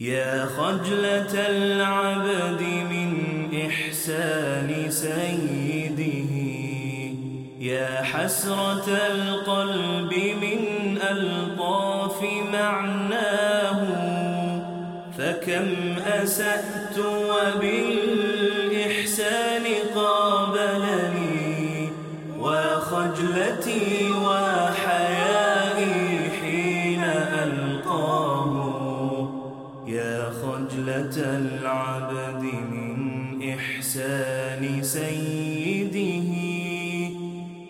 يا خجلة العبد من إحسان سيده يا حسرة القلب من ألطاف معناه فكم أسأت وبالإحسان قابلني وخجلتي وحيائي العبد من إحسان سيده.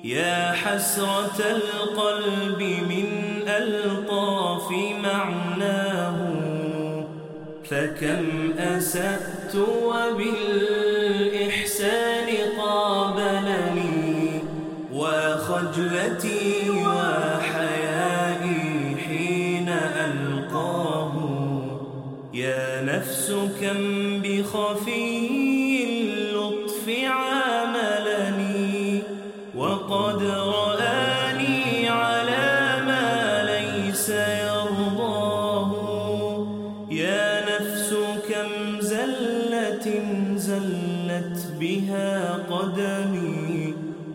يا حسرة القلب من ألطاف معناه. فكم أسأت وبالإحسان قابلني. وخجلتي يا نفس كم بخفي اللطف عاملني وقد رآني على ما ليس يرضاه يا نفس كم زلة زلت بها قدمي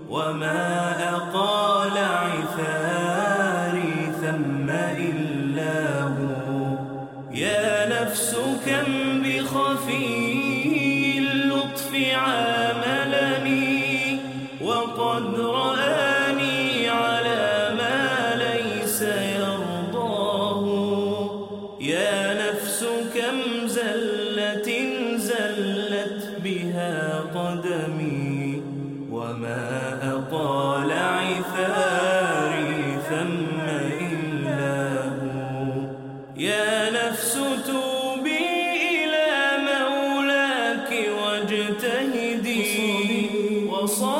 وما أقال عثاري ثم كم بخفي اللطف عاملني وقد رآني على ما ليس يرضاه. يا نفس كم زلة زلت بها قدمي وما أطال عثاري ثم إلا هو. يا نفس إلى مولاك واجتهدي وصار